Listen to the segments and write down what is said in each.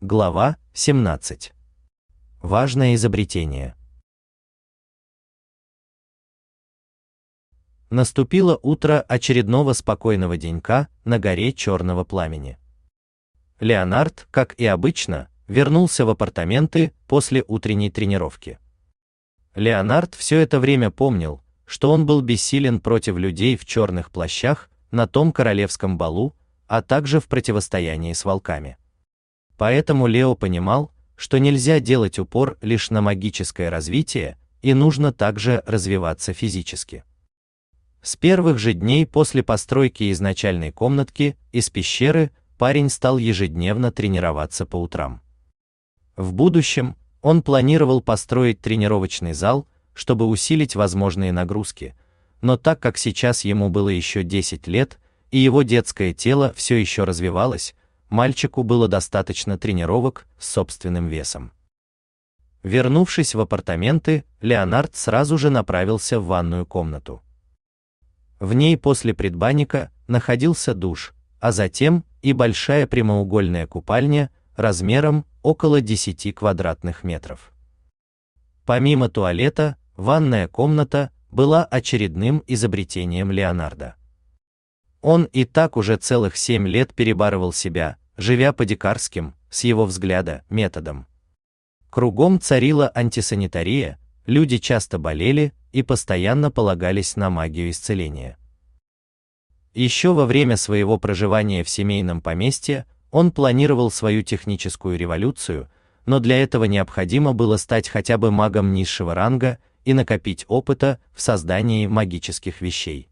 Глава 17. Важное изобретение. Наступило утро очередного спокойного денька на горе Черного пламени. Леонард, как и обычно, вернулся в апартаменты после утренней тренировки. Леонард все это время помнил, что он был бессилен против людей в черных плащах на том королевском балу, а также в противостоянии с волками. Поэтому Лео понимал, что нельзя делать упор лишь на магическое развитие, и нужно также развиваться физически. С первых же дней после постройки изначальной комнатки из пещеры парень стал ежедневно тренироваться по утрам. В будущем он планировал построить тренировочный зал, чтобы усилить возможные нагрузки, но так как сейчас ему было еще 10 лет, и его детское тело все еще развивалось, мальчику было достаточно тренировок с собственным весом. Вернувшись в апартаменты, Леонард сразу же направился в ванную комнату. В ней после предбанника находился душ, а затем и большая прямоугольная купальня размером около 10 квадратных метров. Помимо туалета, ванная комната была очередным изобретением Леонардо. Он и так уже целых семь лет перебарывал себя, живя по дикарским, с его взгляда, методам. Кругом царила антисанитария, люди часто болели и постоянно полагались на магию исцеления. Еще во время своего проживания в семейном поместье он планировал свою техническую революцию, но для этого необходимо было стать хотя бы магом низшего ранга и накопить опыта в создании магических вещей.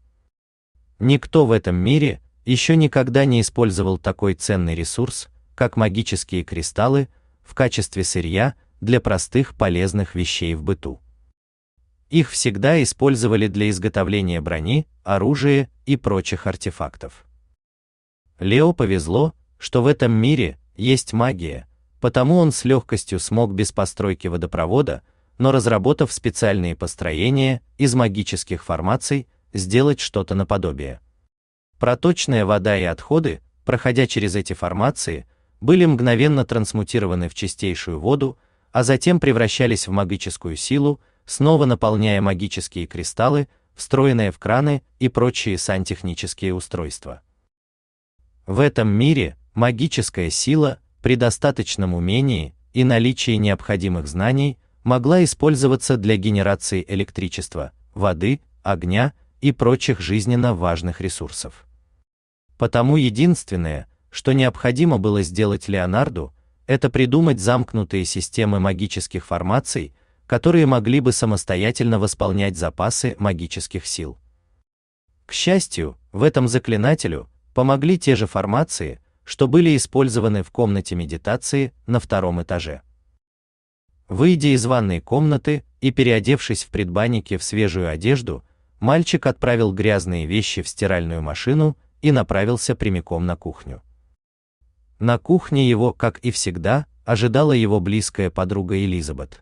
Никто в этом мире еще никогда не использовал такой ценный ресурс, как магические кристаллы, в качестве сырья для простых полезных вещей в быту. Их всегда использовали для изготовления брони, оружия и прочих артефактов. Лео повезло, что в этом мире есть магия, потому он с легкостью смог без постройки водопровода, но разработав специальные построения из магических формаций, сделать что-то наподобие. Проточная вода и отходы, проходя через эти формации, были мгновенно трансмутированы в чистейшую воду, а затем превращались в магическую силу, снова наполняя магические кристаллы, встроенные в краны и прочие сантехнические устройства. В этом мире магическая сила при достаточном умении и наличии необходимых знаний могла использоваться для генерации электричества, воды, огня и прочих жизненно важных ресурсов. Потому единственное, что необходимо было сделать Леонарду, это придумать замкнутые системы магических формаций, которые могли бы самостоятельно восполнять запасы магических сил. К счастью, в этом заклинателю помогли те же формации, что были использованы в комнате медитации на втором этаже. Выйдя из ванной комнаты и переодевшись в предбаннике в свежую одежду, мальчик отправил грязные вещи в стиральную машину и направился прямиком на кухню. На кухне его, как и всегда, ожидала его близкая подруга Элизабет.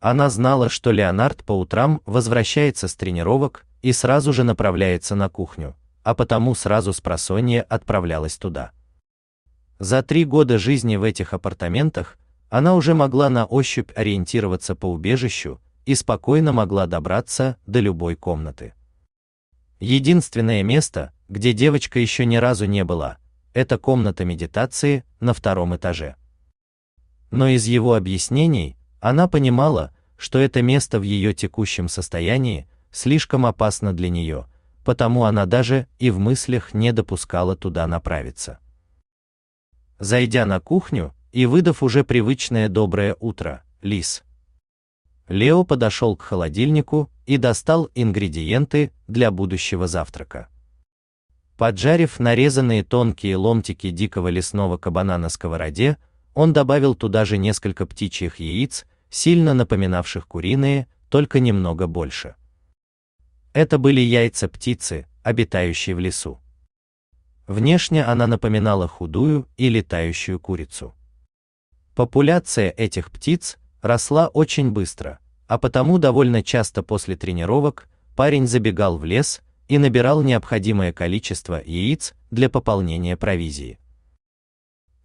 Она знала, что Леонард по утрам возвращается с тренировок и сразу же направляется на кухню, а потому сразу с просонья отправлялась туда. За три года жизни в этих апартаментах она уже могла на ощупь ориентироваться по убежищу и спокойно могла добраться до любой комнаты. Единственное место, где девочка еще ни разу не была, это комната медитации на втором этаже. Но из его объяснений она понимала, что это место в ее текущем состоянии слишком опасно для нее, потому она даже и в мыслях не допускала туда направиться. Зайдя на кухню и выдав уже привычное доброе утро, Лис, Лео подошел к холодильнику и достал ингредиенты для будущего завтрака. Поджарив нарезанные тонкие ломтики дикого лесного кабана на сковороде, он добавил туда же несколько птичьих яиц, сильно напоминавших куриные, только немного больше. Это были яйца птицы, обитающей в лесу. Внешне она напоминала худую и летающую курицу. Популяция этих птиц росла очень быстро, а потому довольно часто после тренировок парень забегал в лес и набирал необходимое количество яиц для пополнения провизии.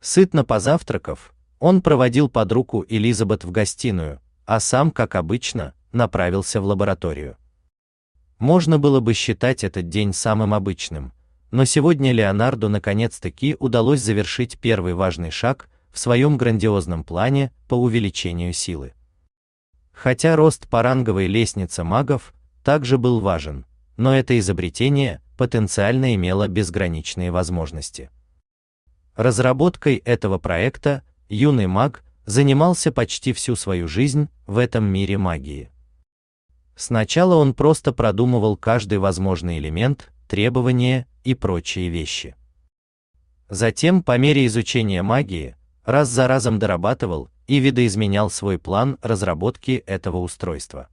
Сытно позавтракав, он проводил под руку Элизабет в гостиную, а сам, как обычно, направился в лабораторию. Можно было бы считать этот день самым обычным, но сегодня Леонарду наконец-таки удалось завершить первый важный шаг в своем грандиозном плане по увеличению силы. Хотя рост по ранговой лестнице магов также был важен, но это изобретение потенциально имело безграничные возможности. Разработкой этого проекта юный маг занимался почти всю свою жизнь в этом мире магии. Сначала он просто продумывал каждый возможный элемент, требования и прочие вещи. Затем, по мере изучения магии, раз за разом дорабатывал и видоизменял свой план разработки этого устройства.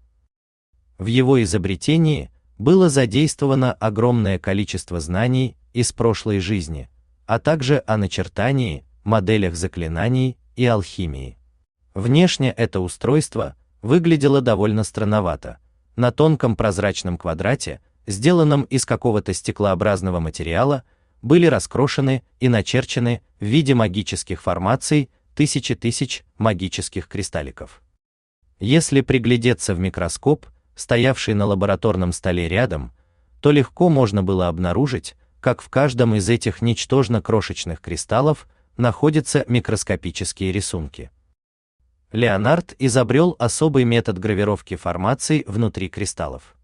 В его изобретении было задействовано огромное количество знаний из прошлой жизни, а также о начертании, моделях заклинаний и алхимии. Внешне это устройство выглядело довольно странновато. На тонком прозрачном квадрате, сделанном из какого-то стеклообразного материала, были раскрошены и начерчены в виде магических формаций тысячи тысяч магических кристалликов. Если приглядеться в микроскоп, стоявший на лабораторном столе рядом, то легко можно было обнаружить, как в каждом из этих ничтожно крошечных кристаллов находятся микроскопические рисунки. Леонард изобрел особый метод гравировки формаций внутри кристаллов.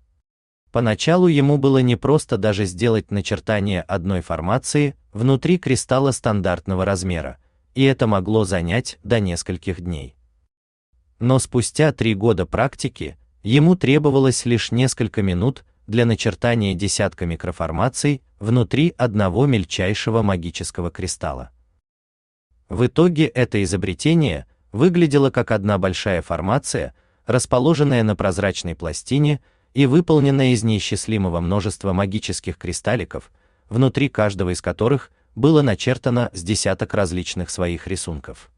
Поначалу ему было непросто даже сделать начертание одной формации внутри кристалла стандартного размера, и это могло занять до нескольких дней. Но спустя три года практики ему требовалось лишь несколько минут для начертания десятка микроформаций внутри одного мельчайшего магического кристалла. В итоге это изобретение выглядело как одна большая формация, расположенная на прозрачной пластине и выполненная из неисчислимого множества магических кристалликов, внутри каждого из которых было начертано с десяток различных своих рисунков.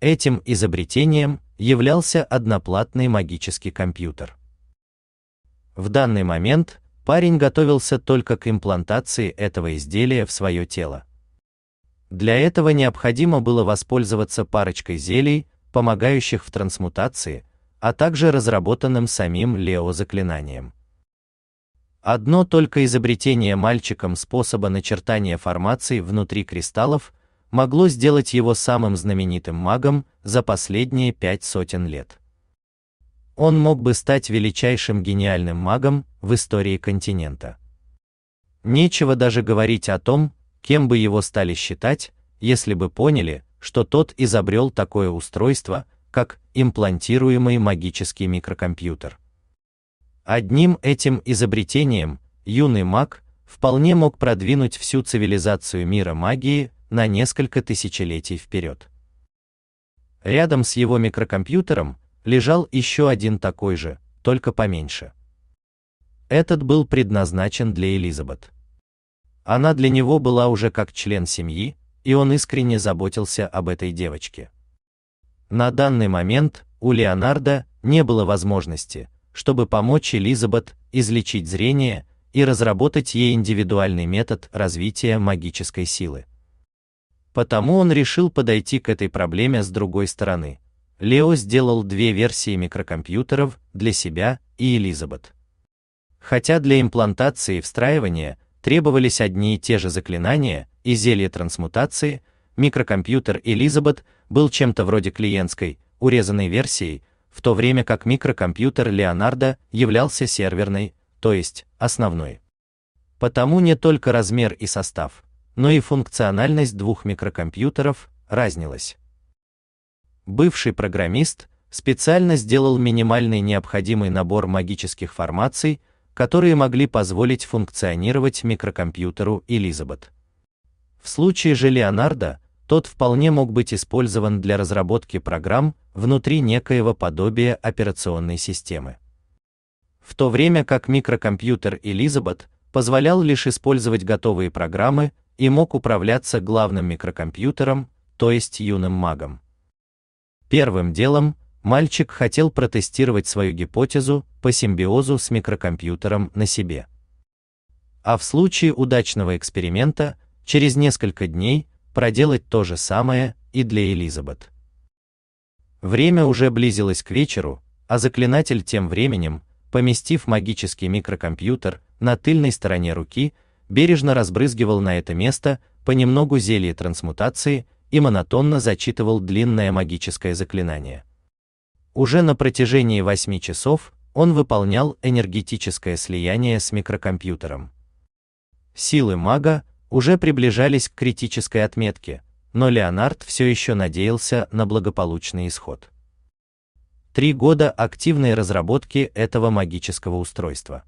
Этим изобретением являлся одноплатный магический компьютер. В данный момент парень готовился только к имплантации этого изделия в свое тело. Для этого необходимо было воспользоваться парочкой зелий, помогающих в трансмутации, а также разработанным самим Лео заклинанием. Одно только изобретение мальчиком способа начертания формаций внутри кристаллов могло сделать его самым знаменитым магом за последние пять сотен лет. Он мог бы стать величайшим гениальным магом в истории континента. Нечего даже говорить о том, кем бы его стали считать, если бы поняли, что тот изобрел такое устройство, как имплантируемый магический микрокомпьютер. Одним этим изобретением юный маг вполне мог продвинуть всю цивилизацию мира магии на несколько тысячелетий вперед. Рядом с его микрокомпьютером лежал еще один такой же, только поменьше. Этот был предназначен для Элизабет. Она для него была уже как член семьи, и он искренне заботился об этой девочке. На данный момент у Леонардо не было возможности, чтобы помочь Элизабет излечить зрение и разработать ей индивидуальный метод развития магической силы. Потому он решил подойти к этой проблеме с другой стороны. Лео сделал две версии микрокомпьютеров для себя и Элизабет. Хотя для имплантации и встраивания требовались одни и те же заклинания и зелья трансмутации, микрокомпьютер Элизабет был чем-то вроде клиентской, урезанной версией, в то время как микрокомпьютер Леонардо являлся серверной, то есть основной. Потому не только размер и состав, но и функциональность двух микрокомпьютеров разнилась. Бывший программист специально сделал минимальный необходимый набор магических формаций, которые могли позволить функционировать микрокомпьютеру Элизабет. В случае же Леонардо, тот вполне мог быть использован для разработки программ внутри некоего подобия операционной системы. В то время как микрокомпьютер Элизабет позволял лишь использовать готовые программы и мог управляться главным микрокомпьютером, то есть юным магом. Первым делом мальчик хотел протестировать свою гипотезу по симбиозу с микрокомпьютером на себе. А в случае удачного эксперимента, через несколько дней проделать то же самое и для Элизабет. Время уже близилось к вечеру, а заклинатель тем временем, поместив магический микрокомпьютер на тыльной стороне руки, бережно разбрызгивал на это место понемногу зелье трансмутации и монотонно зачитывал длинное магическое заклинание. Уже на протяжении восьми часов он выполнял энергетическое слияние с микрокомпьютером. Силы мага уже приближались к критической отметке, но Леонард все еще надеялся на благополучный исход. Три года активной разработки этого магического устройства.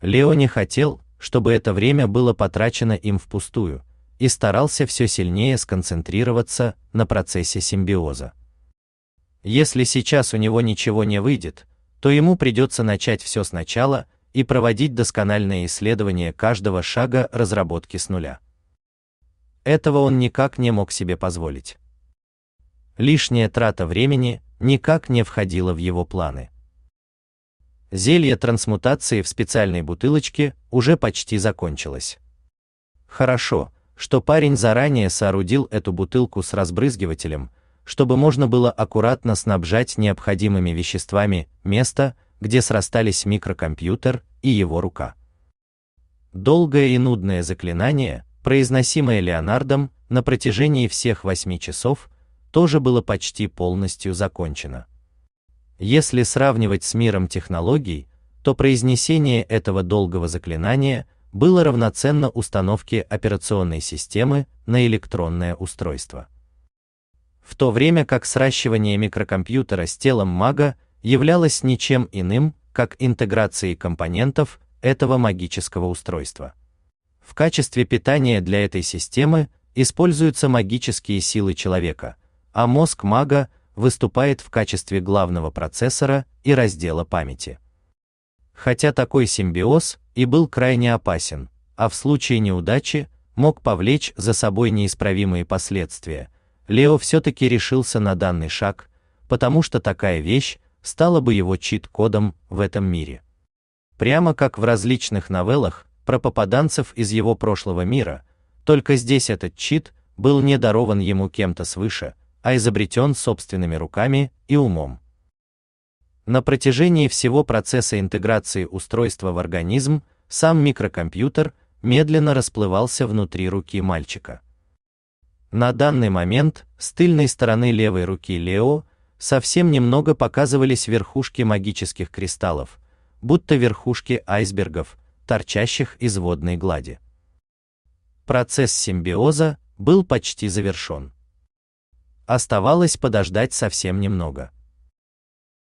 Лео не хотел, чтобы это время было потрачено им впустую, и старался все сильнее сконцентрироваться на процессе симбиоза. Если сейчас у него ничего не выйдет, то ему придется начать все сначала и проводить доскональное исследование каждого шага разработки с нуля. Этого он никак не мог себе позволить. Лишняя трата времени никак не входила в его планы. Зелье трансмутации в специальной бутылочке уже почти закончилось. Хорошо, что парень заранее соорудил эту бутылку с разбрызгивателем, чтобы можно было аккуратно снабжать необходимыми веществами место, где срастались микрокомпьютер и его рука. Долгое и нудное заклинание, произносимое Леонардом на протяжении всех восьми часов, тоже было почти полностью закончено. Если сравнивать с миром технологий, то произнесение этого долгого заклинания было равноценно установке операционной системы на электронное устройство. В то время как сращивание микрокомпьютера с телом мага являлось ничем иным, как интеграцией компонентов этого магического устройства. В качестве питания для этой системы используются магические силы человека, а мозг мага выступает в качестве главного процессора и раздела памяти. Хотя такой симбиоз и был крайне опасен, а в случае неудачи мог повлечь за собой неисправимые последствия, Лео все-таки решился на данный шаг, потому что такая вещь стала бы его чит-кодом в этом мире. Прямо как в различных новеллах про попаданцев из его прошлого мира, только здесь этот чит был не дарован ему кем-то свыше, а изобретен собственными руками и умом. На протяжении всего процесса интеграции устройства в организм сам микрокомпьютер медленно расплывался внутри руки мальчика. На данный момент с тыльной стороны левой руки Лео совсем немного показывались верхушки магических кристаллов, будто верхушки айсбергов, торчащих из водной глади. Процесс симбиоза был почти завершен. Оставалось подождать совсем немного.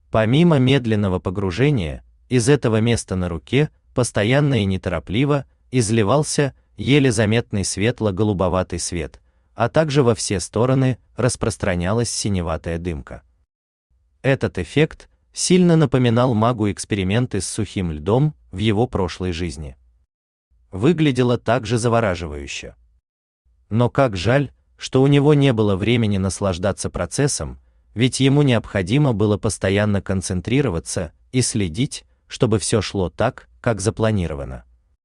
Помимо медленного погружения, из этого места на руке постоянно и неторопливо изливался еле заметный светло-голубоватый свет, а также во все стороны распространялась синеватая дымка. Этот эффект сильно напоминал магу эксперименты с сухим льдом в его прошлой жизни. Выглядело так же завораживающе. Но как жаль, что у него не было времени наслаждаться процессом, ведь ему необходимо было постоянно концентрироваться и следить, чтобы все шло так, как запланировано.